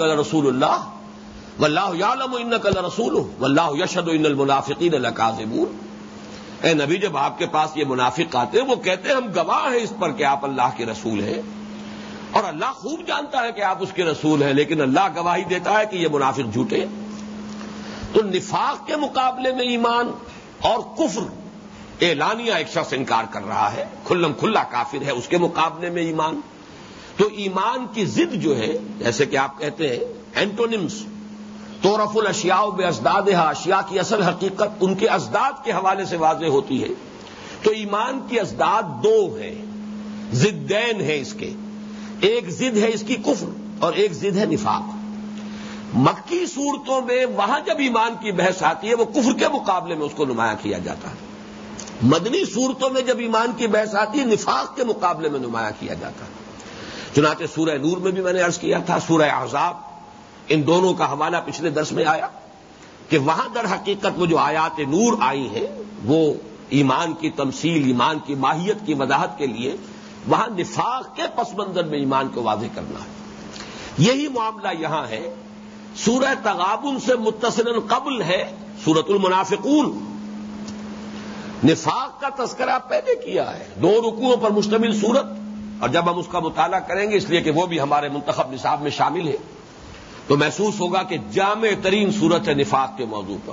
کل رسول اللہ. و اللہ عالم ان کل رسول و اللہ یشد ان المنافقین القاظمون اے نبی، جب آپ کے پاس یہ منافق آتے ہیں، وہ کہتے ہیں، ہم گواہ ہیں اس پر کہ آپ اللہ کے رسول ہیں. اور اللہ خوب جانتا ہے کہ آپ اس کے رسول ہیں، لیکن اللہ گواہی دیتا ہے کہ یہ منافق جھوٹے تو نفاق کے مقابلے میں ایمان اور کفر اعلانیہ ایک شخص انکار کر رہا ہے. کھلم کھلا کافر ہے، اس کے مقابلے میں ایمان. تو ایمان کی ضد جو ہے، جیسے کہ آپ کہتے ہیں اینٹونمس تو رف الشیا بے ازداد اشیاء کی اصل حقیقت ان کے ازداد کے حوالے سے واضح ہوتی ہے۔ تو ایمان کی ازداد دو ہیں، زدین ہیں اس کے۔ ایک زد ہے اس کی کفر اور ایک زد ہے نفاق۔ مکی صورتوں میں وہاں جب ایمان کی بحث آتی ہے، وہ کفر کے مقابلے میں اس کو نمایاں کیا جاتا ہے۔ مدنی صورتوں میں جب ایمان کی بحث آتی ہے، نفاق کے مقابلے میں نمایاں کیا جاتا ہے۔ چنانچہ سورہ نور میں بھی میں نے عرض کیا تھا، سورہ احزاب ان دونوں کا حوالہ پچھلے درس میں آیا کہ وہاں در حقیقت وہ جو آیات نور آئی ہیں، وہ ایمان کی تمثیل، ایمان کی ماہیت کی وضاحت کے لیے وہاں نفاق کے پس منظر میں ایمان کو واضح کرنا ہے۔ یہی معاملہ یہاں ہے۔ سورہ تغابن سے متصل قبل ہے سورت المنافقون۔ نفاق کا تذکرہ پہلے کیا ہے۔ دو رکوعوں پر مشتمل سورت اور جب ہم اس کا مطالعہ کریں گے اس لیے کہ وہ بھی ہمارے منتخب نصاب میں شامل ہے، تو محسوس ہوگا کہ جامع ترین صورت ہے نفاق کے موضوع پر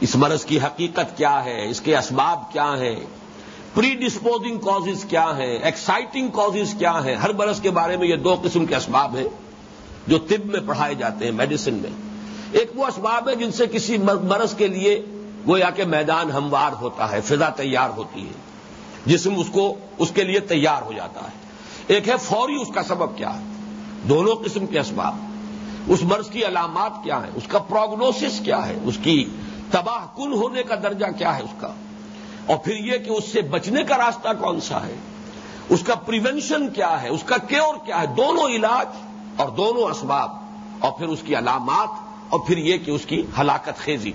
اس مرض کی حقیقت کیا ہے، اس کے اسباب کیا ہیں پری ڈسپوزنگ کازز کیا ہیں ایکسائٹنگ کازز کیا ہیں، ہر مرض کے بارے میں یہ دو قسم کے اسباب ہیں جو طب میں پڑھائے جاتے ہیں میڈیسن میں۔ ایک وہ اسباب ہے جن سے کسی مرض کے لیے وہ یا کہ میدان ہموار ہوتا ہے، فضا تیار ہوتی ہے۔ جسم اس کو اس کے لیے تیار ہو جاتا ہے۔ ایک ہے فوری اس کا سبب کیا ہے۔ دونوں قسم کے اسباب۔ اس مرض کی علامات کیا ہیں؟ اس کا پروگنوسس کیا ہے؟ اس کی تباہ کن ہونے کا درجہ کیا ہے اس کا؟ اور پھر یہ کہ اس سے بچنے کا راستہ کون سا ہے؟ اس کا پریونشن کیا ہے؟ اس کا کیور کیا ہے؟ دونوں علاج اور دونوں اسباب۔ اور پھر اس کی علامات اور پھر یہ کہ اس کی ہلاکت خیزی۔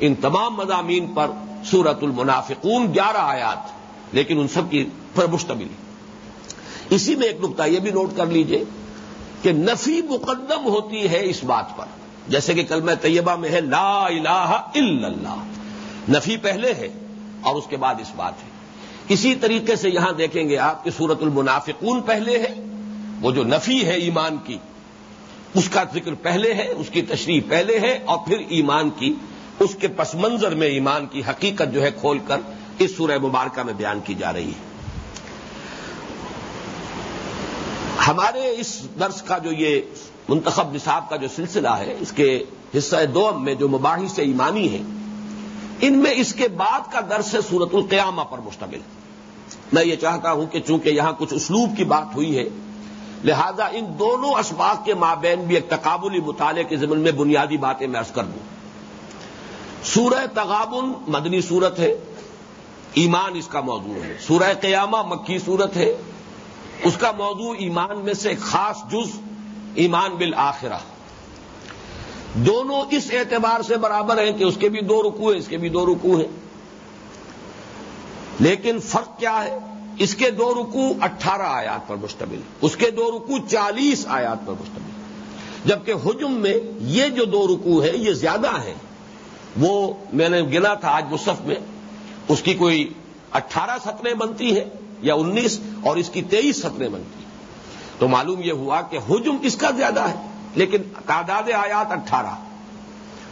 ان تمام مضامین پر سورت المنافقون گیارہ آیات۔ لیکن ان سب کی پر مشتمل اسی میں ایک نقطہ یہ بھی نوٹ کر لیجیے کہ نفی مقدم ہوتی ہے اس بات پر۔ جیسے کہ کل میں طیبہ میں ہے لا الہ الا اللہ۔ نفی پہلے ہے اور اس کے بعد اس بات ہے۔ اسی طریقے سے یہاں دیکھیں گے آپ کی سورت المنافقون پہلے ہے۔ وہ جو نفی ہے ایمان کی، اس کا ذکر پہلے ہے، اس کی تشریح پہلے ہے اور پھر ایمان کی۔ اس کے پس منظر میں ایمان کی حقیقت جو ہے کھول کر اس سورہ مبارکہ میں بیان کی جا رہی ہے۔ ہمارے اس درس کا جو یہ منتخب نصاب کا جو سلسلہ ہے، اس کے حصہ دو میں جو مباحث ایمانی ہیں، ان میں اس کے بعد کا درس ہے سورت القیامہ پر مشتمل۔ میں یہ چاہتا ہوں کہ چونکہ یہاں کچھ اسلوب کی بات ہوئی ہے، لہذا ان دونوں اسباق کے مابین بھی ایک تقابلی مطالعے کے ضمن میں بنیادی باتیں میں ارض کر دوں۔ سورہ تغابن مدنی صورت ہے۔ ایمان اس کا موضوع ہے۔ سورہ قیامہ مکی صورت ہے۔ اس کا موضوع ایمان میں سے خاص جز، ایمان بالآخرہ۔ دونوں اس اعتبار سے برابر ہیں کہ اس کے بھی دو رکو ہیں، اس کے بھی دو رکو ہیں۔ لیکن فرق کیا ہے؟ اس کے دو رکو اٹھارہ آیات پر مشتمل اس کے دو رکو چالیس آیات پر مشتمل جبکہ حجم میں یہ جو دو رکو ہے یہ زیادہ ہیں۔ وہ میں نے گنا تھا آج مصف میں۔ اس کی کوئی اٹھارہ سطریں بنتی ہیں یا انیس اور اس کی تیئیس سطریں بنتی تو معلوم یہ ہوا کہ حجم اس کا زیادہ ہے، لیکن تعداد آیات اٹھارہ۔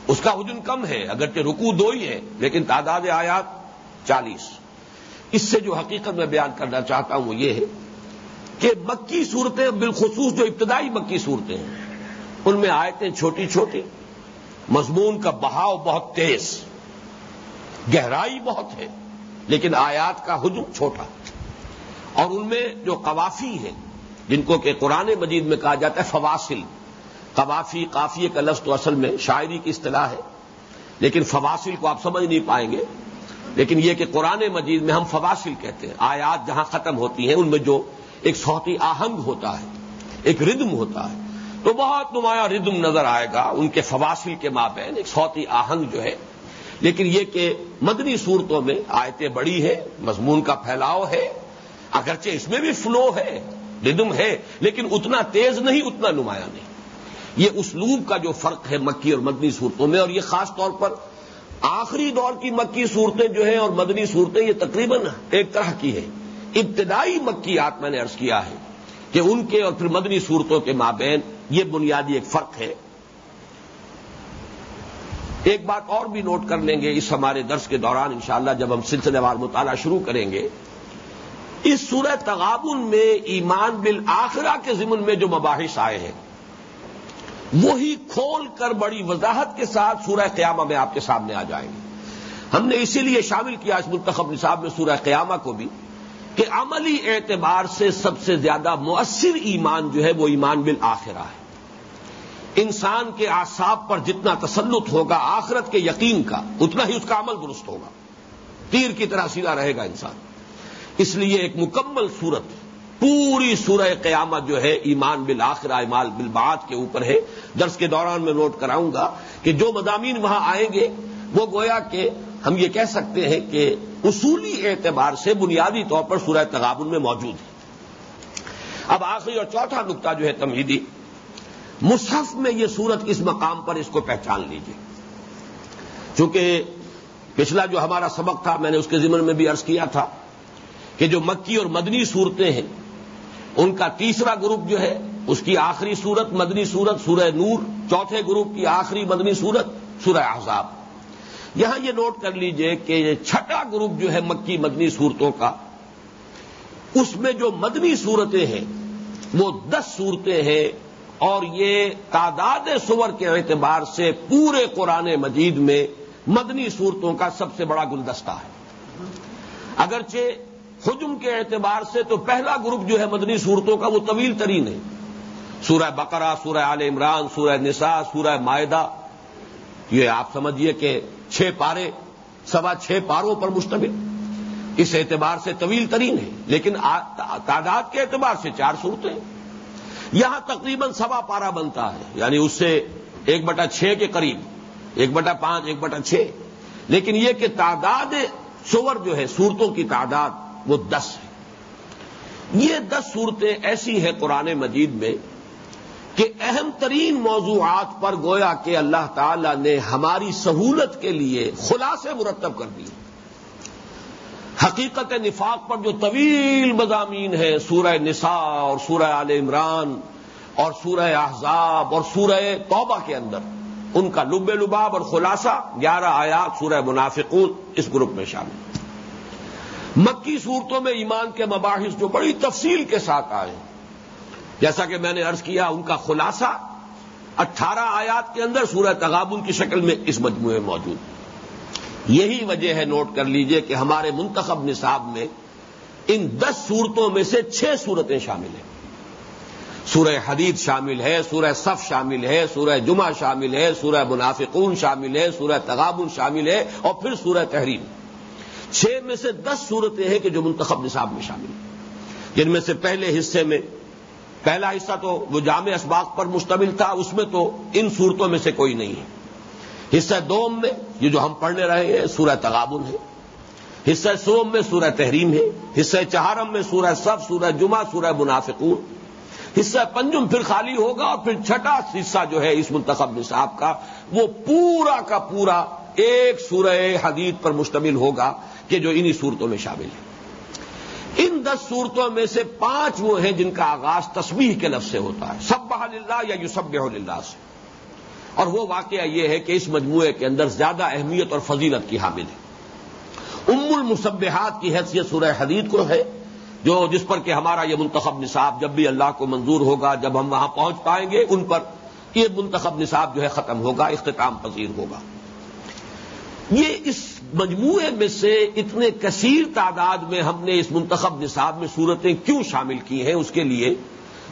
اس کا حجم کم ہے، اگرچہ رکو دو ہی ہے لیکن تعداد آیات چالیس۔ اس سے جو حقیقت میں بیان کرنا چاہتا ہوں وہ یہ ہے کہ مکی صورتیں بالخصوص جو ابتدائی مکی صورتیں ہیں، ان میں آیتیں چھوٹی چھوٹی، مضمون کا بہاؤ بہت تیز۔ گہرائی بہت ہے، لیکن آیات کا حجم چھوٹا۔ اور ان میں جو قوافی ہیں، جن کو کہ قرآن مجید میں کہا جاتا ہے فواصل، قوافی قافیے کا لفظ تو اصل میں شاعری کی اصطلاح ہے، لیکن فواصل کو آپ سمجھ نہیں پائیں گے۔ لیکن یہ کہ قرآن مجید میں ہم فواصل کہتے ہیں، آیات جہاں ختم ہوتی ہیں، ان میں جو ایک سوتی آہنگ ہوتا ہے، ایک ردم ہوتا ہے، تو بہت نمایاں ردم نظر آئے گا ان کے فواصل کے مابین، ایک سوتی آہنگ جو ہے لیکن یہ کہ مدنی صورتوں میں آیتیں بڑی ہے مضمون کا پھیلاؤ ہے، اگرچہ اس میں بھی فلو ہے ردم ہے، لیکن اتنا تیز نہیں، اتنا نمایاں نہیں۔ یہ اسلوب کا جو فرق ہے مکی اور مدنی صورتوں میں، اور یہ خاص طور پر آخری دور کی مکی صورتیں جو ہیں اور مدنی صورتیں، یہ تقریباً ایک طرح کی ہیں۔ ابتدائی مکیات میں نے ارض کیا ہے کہ ان کے اور پھر مدنی صورتوں کے مابین یہ بنیادی ایک فرق ہے۔ ایک بات اور بھی نوٹ کر لیں گے اس ہمارے درس کے دوران انشاءاللہ جب ہم سلسلے وار مطالعہ شروع کریں گے۔ اس سورہ تغابن میں ایمان بالآخرہ کے ضمن میں جو مباحث آئے ہیں، وہی کھول کر بڑی وضاحت کے ساتھ سورہ قیامہ میں آپ کے سامنے آ جائیں گے۔ ہم نے اسی لیے شامل کیا اس منتخب نصاب میں سورہ قیامہ کو بھی کہ عملی اعتبار سے سب سے زیادہ مؤثر ایمان جو ہے وہ ایمان بالآخرہ ہے۔ انسان کے آساب پر جتنا تسلط ہوگا، آخرت کے یقین کا، اتنا ہی اس کا عمل درست ہوگا۔ تیر کی طرح سیدھا رہے گا انسان۔ اس لیے ایک مکمل صورت، پوری سورہ قیامت جو ہے، ایمان بالآخرہ، ایمان بالبعات کے اوپر ہے۔ درس کے دوران میں نوٹ کراؤں گا کہ جو مضامین وہاں آئیں گے، وہ گویا کہ ہم یہ کہہ سکتے ہیں کہ اصولی اعتبار سے بنیادی طور پر سورہ تغابن میں موجود ہے۔ اب آخری اور چوتھا نقطہ جو ہے تمہیدی مصحف میں یہ صورت اس مقام پر اس کو پہچان لیجیے چونکہ پچھلا جو ہمارا سبق تھا، میں نے اس کے ذمن میں بھی عرض کیا تھا کہ جو مکی اور مدنی صورتیں ہیں، ان کا تیسرا گروپ جو ہے، اس کی آخری صورت مدنی صورت سورہ نور، چوتھے گروپ کی آخری مدنی صورت سورہ احزاب۔ یہاں یہ نوٹ کر لیجیے کہ یہ چھٹا گروپ جو ہے مکی مدنی صورتوں کا، اس میں جو مدنی صورتیں ہیں، وہ دس صورتیں ہیں اور یہ تعداد سور کے اعتبار سے پورے قرآن مجید میں مدنی صورتوں کا سب سے بڑا گلدستہ ہے۔ اگرچہ حجم کے اعتبار سے تو پہلا گروپ جو ہے مدنی صورتوں کا وہ طویل ترین ہے۔ سورہ بقرہ، سورہ عال عمران، سورہ نساء، سورہ معدہ یہ آپ سمجھیے کہ چھ پارے، سوا چھ پاروں پر مشتمل۔ اس اعتبار سے طویل ترین ہے، لیکن تعداد کے اعتبار سے چار صورتیں۔ یہاں تقریباً سوا پارا بنتا ہے۔ یعنی اس سے ایک بٹا چھ کے قریب، ایک بٹا پانچ، ایک بٹا چھ۔ لیکن یہ کہ تعداد سور جو ہے، صورتوں کی تعداد وہ دس ہے۔ یہ دس صورتیں ایسی ہیں قرآن مجید میں کہ اہم ترین موضوعات پر گویا کہ اللہ تعالی نے ہماری سہولت کے لیے خلاصے مرتب کر دیے حقیقت نفاق پر جو طویل مضامین ہیں، سورہ نساء اور سورہ آل عمران اور سورہ احزاب اور سورہ توبہ کے اندر، ان کا لب لباب اور خلاصہ گیارہ آیات سورہ منافقون اس گروپ میں شامل مکی صورتوں میں ایمان کے مباحث جو بڑی تفصیل کے ساتھ آئے جیسا کہ میں نے ارض کیا، ان کا خلاصہ اٹھارہ آیات کے اندر سورہ تغابن کی شکل میں اس مجموعے میں موجود۔ یہی وجہ ہے نوٹ کر لیجیے کہ ہمارے منتخب نصاب میں ان دس صورتوں میں سے چھ صورتیں شامل ہیں۔ سورہ حدید شامل ہے، سورہ صف شامل ہے، سورہ جمعہ شامل ہے، سورہ منافقون شامل ہے، سورہ تغابن شامل ہے اور پھر سورہ تحریم۔ چھ میں سے دس صورتیں ہیں کہ جو منتخب نصاب میں شامل ہیں۔ جن میں سے پہلے حصے میں پہلا حصہ تو وہ جامع اسباق پر مشتمل تھا، اس میں تو ان صورتوں میں سے کوئی نہیں ہے۔ حصہ دوم میں، یہ جو ہم پڑھنے رہے ہیں، سورہ تغابن ہے۔ حصہ سوم میں سورہ تحریم ہے۔ حصہ چہارم میں سورہ صف، سورہ جمعہ، سورہ منافقون۔ حصہ پنجم پھر خالی ہوگا اور پھر چھٹا حصہ جو ہے اس منتخب نصاب کا، وہ پورا کا پورا ایک سورہ حدید پر مشتمل ہوگا کہ جو انہی صورتوں میں شامل ہے۔ ان دس صورتوں میں سے پانچ وہ ہیں جن کا آغاز تسبیح کے لفظ سے ہوتا ہے۔ سب اللہ یا یوسب اللہ سے۔ اور وہ واقعہ یہ ہے کہ اس مجموعے کے اندر زیادہ اہمیت اور فضیلت کی حامل ہے۔ ام المصبحات کی حیثیت سورہ حدید کو ہے، جو جس پر کہ ہمارا یہ منتخب نصاب جب بھی اللہ کو منظور ہوگا، جب ہم وہاں پہنچ پائیں گے، ان پر یہ منتخب نصاب جو ہے ختم ہوگا، اختتام پذیر ہوگا۔ یہ اس مجموعے میں سے اتنے کثیر تعداد میں ہم نے اس منتخب نصاب میں صورتیں کیوں شامل کی ہیں، اس کے لیے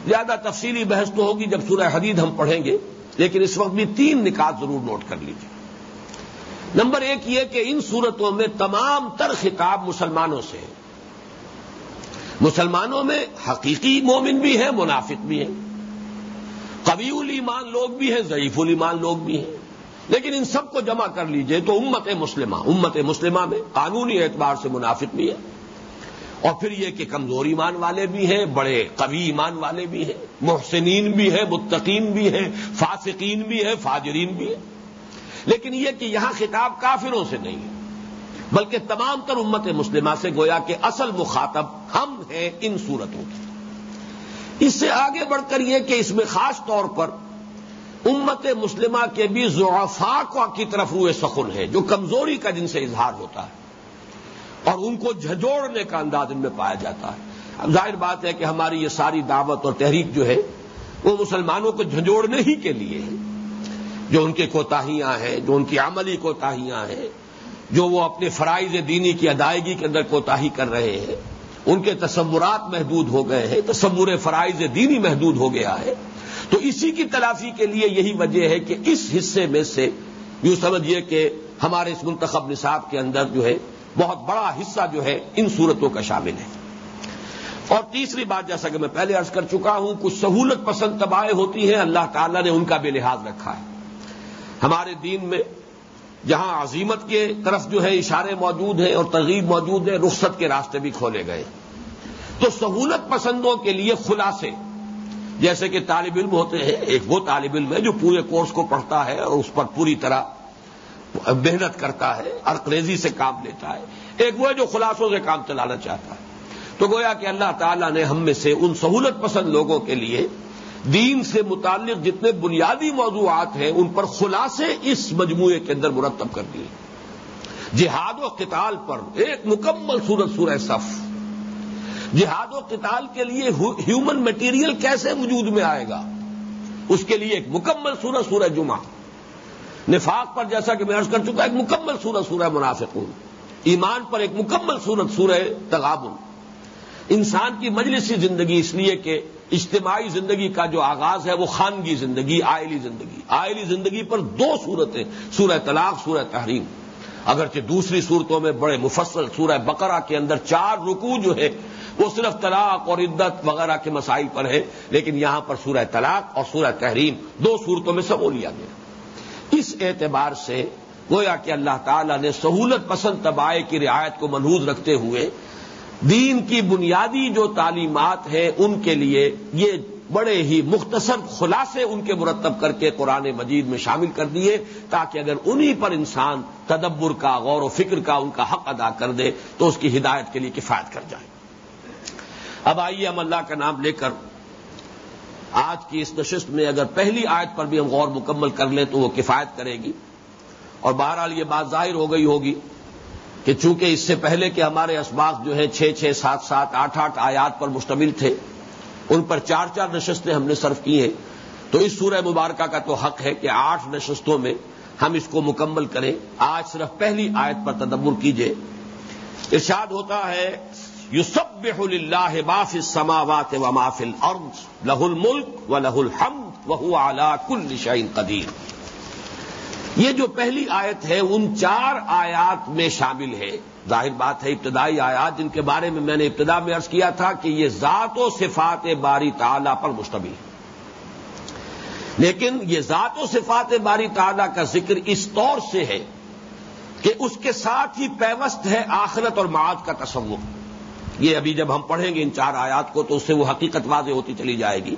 زیادہ تفصیلی بحث تو ہوگی جب سورہ حدید ہم پڑھیں گے۔ لیکن اس وقت بھی تین نکات ضرور نوٹ کر لیجیے نمبر ایک یہ کہ ان صورتوں میں تمام تر خطاب مسلمانوں سے ہے مسلمانوں میں حقیقی مومن بھی ہیں، منافق بھی ہیں۔ قوی الایمان لوگ بھی ہیں، ضعیف الایمان لوگ بھی ہیں۔ لیکن ان سب کو جمع کر لیجیے تو امت مسلمہ امت مسلمہ میں قانونی اعتبار سے منافق بھی ہے اور پھر یہ کہ کمزور ایمان والے بھی ہیں، بڑے قوی ایمان والے بھی ہیں، محسنین بھی ہیں، متقین بھی ہیں، فاسقین بھی ہیں، فاجرین بھی ہیں۔ لیکن یہ کہ یہاں خطاب کافروں سے نہیں ہے، بلکہ تمام تر امت مسلمہ سے گویا کہ اصل مخاطب ہم ہیں ان صورتوں کی۔ اس سے آگے بڑھ کر یہ کہ اس میں خاص طور پر امت مسلمہ کے بھی ضعفا کی طرف روئے سخن ہے جو کمزوری کا جن سے اظہار ہوتا ہے۔ اور ان کو جھجوڑنے کا انداز ان میں پایا جاتا ہے۔ اب ظاہر بات ہے کہ ہماری یہ ساری دعوت اور تحریک جو ہے، وہ مسلمانوں کو جھجوڑنے ہی کے لیے ہے۔ جو ان کے کوتاہیاں ہیں، جو ان کی عملی کوتاہیاں ہیں، جو وہ اپنے فرائض دینی کی ادائیگی کے اندر کوتاہی کر رہے ہیں، ان کے تصورات محدود ہو گئے ہیں، تصور فرائض دینی محدود ہو گیا ہے۔ تو اسی کی تلافی کے لیے یہی وجہ ہے کہ اس حصے میں سے یوں سمجھیے کہ ہمارے اس منتخب نصاب کے اندر جو ہے بہت بڑا حصہ جو ہے ان صورتوں کا شامل ہے۔ اور تیسری بات، جیسا کہ میں پہلے عرض کر چکا ہوں، کچھ سہولت پسند تباہیں ہوتی ہیں، اللہ تعالیٰ نے ان کا بے لحاظ رکھا ہے۔ ہمارے دین میں جہاں عظیمت کے طرف جو ہے اشارے موجود ہیں اور ترغیب موجود ہے رخصت کے راستے بھی کھولے گئے۔ تو سہولت پسندوں کے لیے خلاصے، جیسے کہ طالب علم ہوتے ہیں، ایک وہ طالب علم ہے جو پورے کورس کو پڑھتا ہے اور اس پر پوری طرح محنت کرتا ہے ارقریزی سے کام لیتا ہے۔ ایک وہ ہے جو خلاصوں سے کام چلانا چاہتا ہے۔ تو گویا کہ اللہ تعالیٰ نے ہم میں سے ان سہولت پسند لوگوں کے لیے دین سے متعلق جتنے بنیادی موضوعات ہیں، ان پر خلاصے اس مجموعے کے اندر مرتب کر دیے۔ جہاد و قتال پر ایک مکمل صورت سورہ صف۔ جہاد و قتال کے لیے ہیومن میٹیریل کیسے وجود میں آئے گا؟ اس کے لیے ایک مکمل سورج سورہ جمعہ۔ نفاق پر جیسا کہ میں عرض کر چکا ایک مکمل سورج سورہ منافقون۔ ایمان پر ایک مکمل سورت، سورہ تغابن۔ انسان کی مجلسی زندگی اس لیے کہ اجتماعی زندگی کا جو آغاز ہے، وہ خانگی زندگی، آئلی زندگی۔ آئلی زندگی پر دو صورتیں سورہ طلاق، سورہ تحریم۔ اگرچہ دوسری صورتوں میں بڑے مفصل سورہ بقرہ کے اندر چار رکو جو ہے وہ صرف طلاق اور عدت وغیرہ کے مسائل پر ہے لیکن یہاں پر سورہ طلاق اور سورہ تحریم دو صورتوں میں سب لیا گیا۔ اس اعتبار سے گویا کہ اللہ تعالی نے سہولت پسند تباہ کی رعایت کو منحوظ رکھتے ہوئے دین کی بنیادی جو تعلیمات ہیں ان کے لیے یہ بڑے ہی مختصر خلاصے ان کے مرتب کر کے قرآن مجید میں شامل کر دیے تاکہ اگر انہی پر انسان تدبر کا، غور و فکر کا ان کا حق ادا کر دے تو اس کی ہدایت کے لیے کفایت کر جائے۔ اب آئیے ہم اللہ کا نام لے کر آج کی اس نشست میں اگر پہلی آیت پر بھی ہم غور مکمل کر لیں تو وہ کفایت کرے گی۔ اور بہرحال یہ بات ظاہر ہو گئی ہوگی کہ چونکہ اس سے پہلے کہ ہمارے اسباق جو ہے چھ چھ سات سات آٹھ آٹھ آیات پر مشتمل تھے، ان پر چار چار نشستیں ہم نے صرف کی ہیں، تو اس سورہ مبارکہ کا تو حق ہے کہ آٹھ نشستوں میں ہم اس کو مکمل کریں۔ آج صرف پہلی آیت پر تدبر کیجیے ارشاد ہوتا ہے یو سب اللہ باف سماوات و مافل لہ الملک و لہ الحمد وہ اعلی کل شعین قدیر۔ یہ جو پہلی آیت ہے، ان چار آیات میں شامل ہے۔ ظاہر بات ہے، ابتدائی آیات جن کے بارے میں میں نے ابتدا میں عرض کیا تھا کہ یہ ذات و صفات باری تعالی پر مشتمل ہے۔ لیکن یہ ذات و صفات باری تعالی کا ذکر اس طور سے ہے کہ اس کے ساتھ ہی پیوست ہے آخرت اور معاد کا تصور۔ یہ ابھی جب ہم پڑھیں گے ان چار آیات کو تو اس سے وہ حقیقت واضح ہوتی چلی جائے گی۔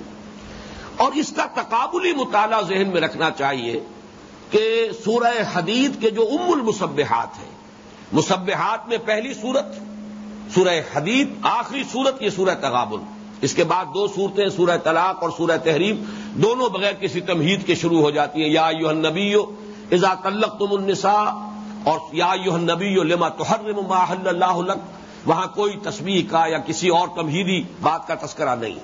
اور اس کا تقابلی مطالعہ ذہن میں رکھنا چاہیے کہ سورہ حدید کے جو ام المصبحات ہیں مصبحات میں پہلی صورت سورہ حدید، آخری صورت یہ سورہ تغابل اس کے بعد دو صورتیں سورہ طلاق اور سورہ تحریم، دونوں بغیر کسی تمہید کے شروع ہو جاتی ہیں۔ یا یوہن نبی ازا تلق تم النساء، اور یا یوہن نبی لما تحرم ما حل اللہ وہاں کوئی تصویر کا یا کسی اور تمہیدی بات کا تذکرہ نہیں۔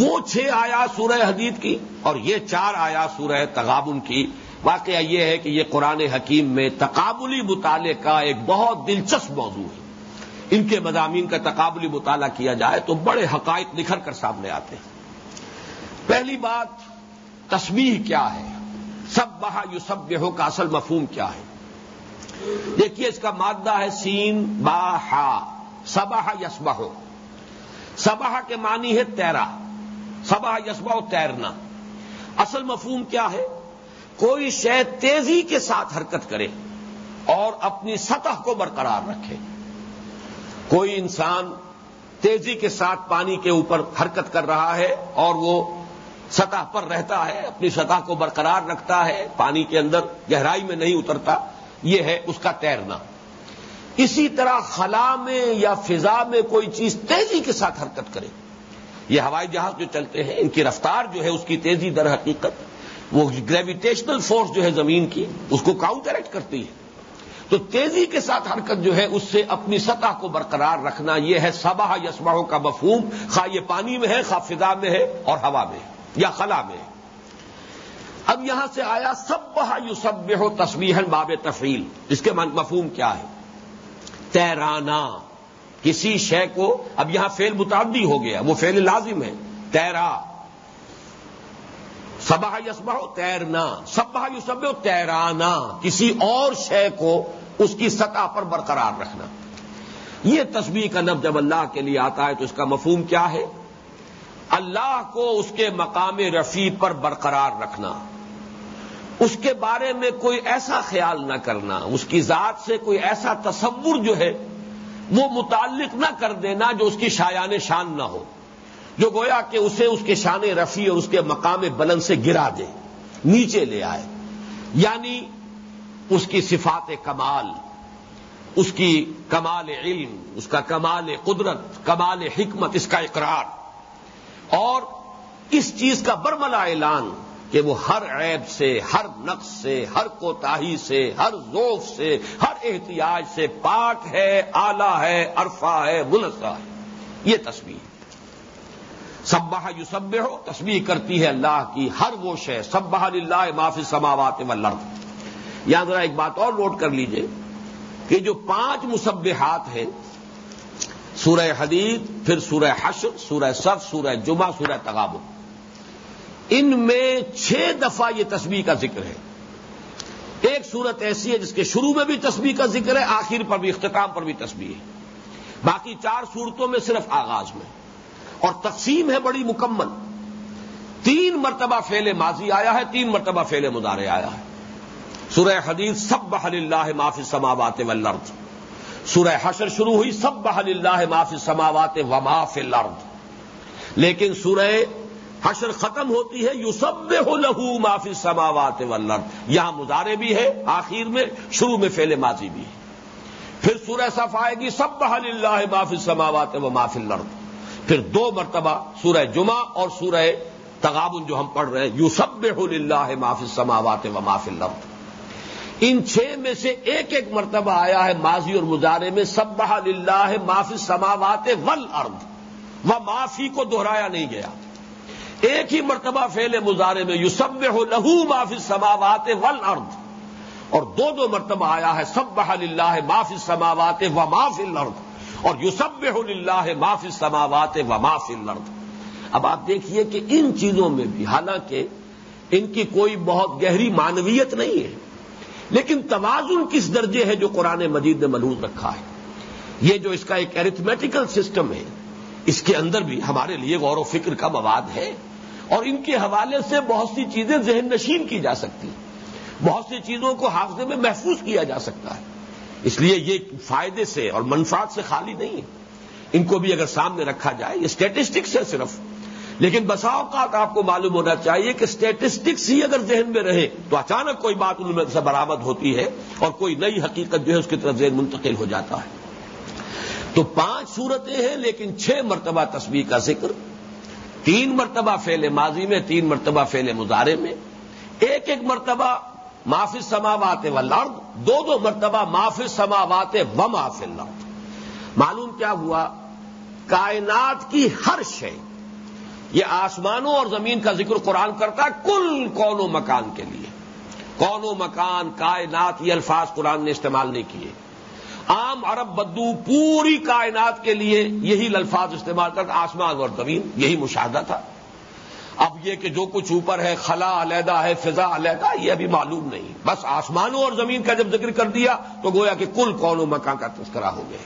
وہ چھ آیا سورہ حدید کی اور یہ چار آیا سورہ تغابن کی۔ واقعہ یہ ہے کہ یہ قرآن حکیم میں تقابلی مطالعے کا ایک بہت دلچسپ موضوع ہے۔ ان کے مضامین کا تقابلی مطالعہ کیا جائے تو بڑے حقائق نکھر کر سامنے آتے ہیں۔ پہلی بات تصویر کیا ہے؟ سب بہا یو سب کا اصل مفہوم کیا ہے؟ دیکھیے اس کا مادہ ہے سین با ہا سباہ یسبہ سباہ کے معنی ہے تیرا۔ سبا یسبا تیرنا۔ اصل مفہوم کیا ہے؟ کوئی شے تیزی کے ساتھ حرکت کرے اور اپنی سطح کو برقرار رکھے۔ کوئی انسان تیزی کے ساتھ پانی کے اوپر حرکت کر رہا ہے اور وہ سطح پر رہتا ہے، اپنی سطح کو برقرار رکھتا ہے، پانی کے اندر گہرائی میں نہیں اترتا۔ یہ ہے اس کا تیرنا۔ اسی طرح خلا میں یا فضا میں کوئی چیز تیزی کے ساتھ حرکت کرے۔ یہ ہوائی جہاز جو چلتے ہیں، ان کی رفتار جو ہے، اس کی تیزی در حقیقت، وہ گریویٹیشنل فورس جو ہے زمین کی، اس کو کاؤنٹریکٹ کرتی ہے۔ تو تیزی کے ساتھ حرکت جو ہے، اس سے اپنی سطح کو برقرار رکھنا، یہ ہے سباہ یسماحوں کا مفہوم، خواہ یہ پانی میں ہے، خواہ فضا میں ہے اور ہوا میں ہے یا خلا میں ہے۔ اب یہاں سے آیا سب بہا یو سب ہو تصویر باب تفریل اس کے مفہوم کیا ہے؟ تیرانا۔ کسی شے کو، اب یہاں فیل متعدی ہو گیا، وہ فیل لازم ہے۔ تیرا۔ سبا یسبا تیرنا۔ سب یو سب تیرانا۔ کسی اور شے کو اس کی سطح پر برقرار رکھنا۔ یہ تصویر کا نب جب اللہ کے لیے آتا ہے تو اس کا مفہوم کیا ہے؟ اللہ کو اس کے مقام رفیع پر برقرار رکھنا۔ اس کے بارے میں کوئی ایسا خیال نہ کرنا، اس کی ذات سے کوئی ایسا تصور جو ہے، وہ متعلق نہ کر دینا جو اس کی شایان شان نہ ہو۔ جو گویا کہ اسے اس کے شان رفیع اور اس کے مقام بلند سے گرا دے، نیچے لے آئے۔ یعنی اس کی صفات کمال، اس کی کمال علم، اس کا کمال قدرت، کمال حکمت، اس کا اقرار۔ اور اس چیز کا برملا اعلان کہ وہ ہر عیب سے، ہر نقص سے، ہر کوتاہی سے، ہر ذوف سے، ہر احتیاج سے پاک ہے آلہ ہے، عرفہ ہے منسا ہے۔ یہ تصویر سباہ یو سب ہو تصویر کرتی ہے اللہ کی ہر وہ شے۔ سباہ اللہ معافی سماوات و لرد یہاں ذرا ایک بات اور نوٹ کر لیجیے کہ جو پانچ مصبحات ہیں، سورہ حدید، پھر سورہ حشر، سورہ صف، سورہ جمعہ، سورہ تغابل ان میں چھ دفعہ یہ تسبیح کا ذکر ہے۔ ایک صورت ایسی ہے جس کے شروع میں بھی تسبیح کا ذکر ہے، آخر پر بھی، اختتام پر بھی تسبیح ہے۔ باقی چار صورتوں میں صرف آغاز میں۔ اور تقسیم ہے بڑی مکمل۔ تین مرتبہ فیل ماضی آیا ہے، تین مرتبہ فیل مدارے آیا ہے۔ سورہ حدیث سب بحل اللہ معافی سماوات والارض۔ سورہ حشر شروع ہوئی سب بحل اللہ معافی سماوات و معاف الارض۔ لیکن سورہ حشر ختم ہوتی ہے یو سب ہو لہو معافی سماوات ولر یہاں مظاہرے بھی ہے آخر میں، شروع میں فیل ماضی بھی ہے پھر سورہ صف آئے گی سب بحل اللہ معافی سماوات و معافی لرد پھر دو مرتبہ سورہ جمعہ اور سورہ تغابن جو ہم پڑھ رہے ہیں یو سب اللہ معافی سماوات و معافی لرد ان چھ میں سے ایک ایک مرتبہ آیا ہے ماضی اور مظاہرے میں سب بحل اللہ معافی سماوات ول ارد و معافی کو دہرایا نہیں گیا۔ ایک ہی مرتبہ فیل مظاہرے میں یو سب ہو لہو معافی سماوات ول ارد اور دو دو مرتبہ آیا ہے سب بحل اللہ معافی سماوات و معاف الرد اور یو سب اللہ معافی سماوات و معاف الرد اب آپ دیکھیے کہ ان چیزوں میں بھی، حالانکہ ان کی کوئی بہت گہری مانویت نہیں ہے، لیکن توازن کس درجے ہے جو قرآن مجید نے ملوز رکھا ہے؟ یہ جو اس کا ایک ایرتھمیٹیکل سسٹم ہے، اس کے اندر بھی ہمارے لیے غور و فکر کا مواد ہے۔ اور ان کے حوالے سے بہت سی چیزیں ذہن نشین کی جا سکتی بہت سی چیزوں کو حافظے میں محفوظ کیا جا سکتا ہے۔ اس لیے یہ فائدے سے اور منفات سے خالی نہیں ہے۔ ان کو بھی اگر سامنے رکھا جائے، یہ اسٹیٹسٹکس ہے صرف۔ لیکن بسا اوقات آپ کو معلوم ہونا چاہیے کہ اسٹیٹسٹکس ہی اگر ذہن میں رہے تو اچانک کوئی بات ان میں سے برامد ہوتی ہے اور کوئی نئی حقیقت جو ہے اس کی طرف ذہن منتقل ہو جاتا ہے۔ تو پانچ صورتیں ہیں لیکن چھ مرتبہ تصویر کا ذکر۔ تین مرتبہ فیل ماضی میں، تین مرتبہ فیل مظاہرے میں۔ ایک ایک مرتبہ معافی سماوات و لرد دو دو مرتبہ معافی سماوات و معافی لرد معلوم کیا ہوا؟ کائنات کی ہر شے، یہ آسمانوں اور زمین کا ذکر قرآن کرتا ہے کل کون و مکان کے لیے۔ کون و مکان، کائنات، یہ الفاظ قرآن نے استعمال نہیں کیے۔ عام عرب بدو پوری کائنات کے لیے یہی الفاظ استعمال کرتا، آسمان اور زمین، یہی مشاہدہ تھا۔ اب یہ کہ جو کچھ اوپر ہے، خلا علیحدہ ہے، فضا علیحدہ، یہ ابھی معلوم نہیں۔ بس آسمانوں اور زمین کا جب ذکر کر دیا تو گویا کہ کل کون و مکان کا تذکرہ ہو گیا۔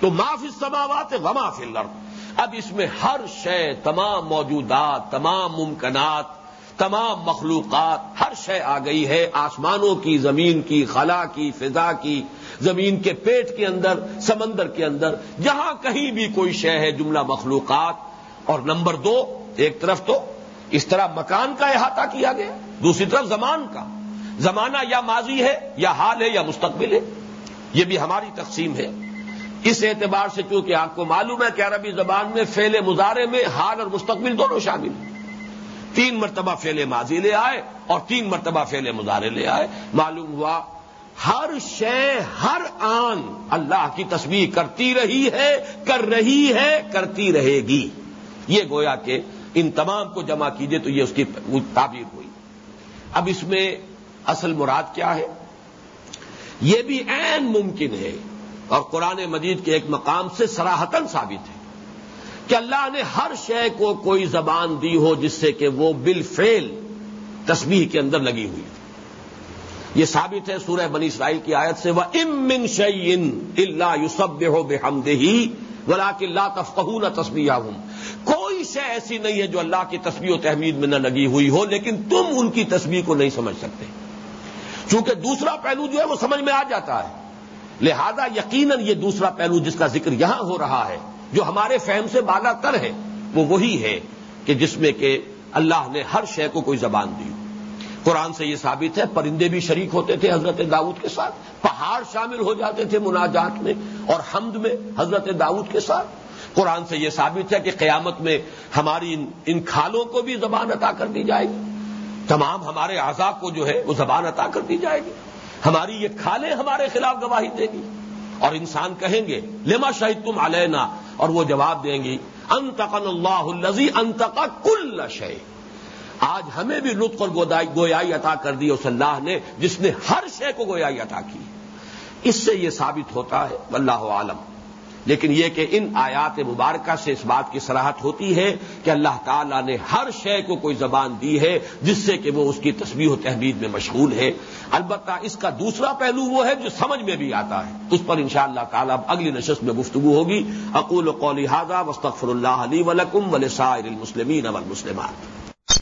تو معاف سماوات وما فی الارض۔ اب اس میں ہر شے، تمام موجودات، تمام ممکنات تمام مخلوقات، ہر شے آ گئی ہے، آسمانوں کی، زمین کی، خلا کی، فضا کی، زمین کے پیٹ کے اندر، سمندر کے اندر، جہاں کہیں بھی کوئی شے ہے، جملہ مخلوقات۔ اور نمبر دو، ایک طرف تو اس طرح مکان کا احاطہ کیا گیا، دوسری طرف زمان کا۔ زمانہ یا ماضی ہے، یا حال ہے، یا مستقبل ہے، یہ بھی ہماری تقسیم ہے۔ اس اعتبار سے چونکہ آپ کو معلوم ہے کہ عربی زبان میں فیل مظاہرے میں حال اور مستقبل دونوں شامل ہیں۔ تین مرتبہ فیل ماضی لے آئے اور تین مرتبہ فیل مظاہرے لے آئے۔ معلوم ہوا، ہر شے، ہر آن اللہ کی تصویر کرتی رہی ہے، کر رہی ہے، کرتی رہے گی۔ یہ گویا کہ ان تمام کو جمع کیجیے تو یہ اس کی تعبیر ہوئی۔ اب اس میں اصل مراد کیا ہے؟ یہ بھی عین ممکن ہے اور قرآن مجید کے ایک مقام سے سراہتن ثابت ہے۔ کہ اللہ نے ہر شے کو کوئی زبان دی ہو جس سے کہ وہ بل فیل کے اندر لگی ہوئی یہ ثابت ہے سورہ بنی اسرائیل کی آیت سے وہ امن شعین اللہ یوسب ہو بے ہم دہی ولا کہ اللہ تفقہ نہ ہوں کوئی شے ایسی نہیں ہے جو اللہ کی تصویر و تحمید میں نہ لگی ہوئی ہو، لیکن تم ان کی تصویر کو نہیں سمجھ سکتے۔ چونکہ دوسرا پہلو جو ہے وہ سمجھ میں آ جاتا ہے۔ لہذا یقیناً یہ دوسرا پہلو جس کا ذکر یہاں ہو رہا ہے جو ہمارے فہم سے بالا تر ہے، وہ وہی ہے کہ جس میں کہ اللہ نے ہر شے کو کوئی زبان دی۔ قرآن سے یہ ثابت ہے، پرندے بھی شریک ہوتے تھے حضرت داؤد کے ساتھ، پہاڑ شامل ہو جاتے تھے مناجات میں اور حمد میں حضرت داؤد کے ساتھ۔ قرآن سے یہ ثابت ہے کہ قیامت میں ہماری ان کھالوں کو بھی زبان عطا کر دی جائے گی۔ تمام ہمارے آزاد کو جو ہے، وہ زبان عطا کر دی جائے گی۔ ہماری یہ کھالیں ہمارے خلاف گواہی دے گی۔ اور انسان کہیں گے، لما شاہد تم علینا؟ اور وہ جواب دیں گی انتقن اللہ الزی انتقا کل شے آج ہمیں بھی لطف اور گویائی عطا کر دی اس اللہ نے جس نے ہر شے کو گویائی عطا کی. اس سے یہ ثابت ہوتا ہے اللہ عالم لیکن یہ کہ ان آیات مبارکہ سے اس بات کی سراہت ہوتی ہے کہ اللہ تعالیٰ نے ہر شے کو کوئی زبان دی ہے جس سے کہ وہ اس کی تصویر و تحمید میں مشغول ہے۔ البتہ اس کا دوسرا پہلو وہ ہے جو سمجھ میں بھی آتا ہے۔ اس پر انشاءاللہ شاء اللہ تعالیٰ اگلی نشست میں گفتگو ہوگی۔ اقول و قولی حاضہ وسطر اللہ علی ولکم ولسائر المسلمین والمسلمات۔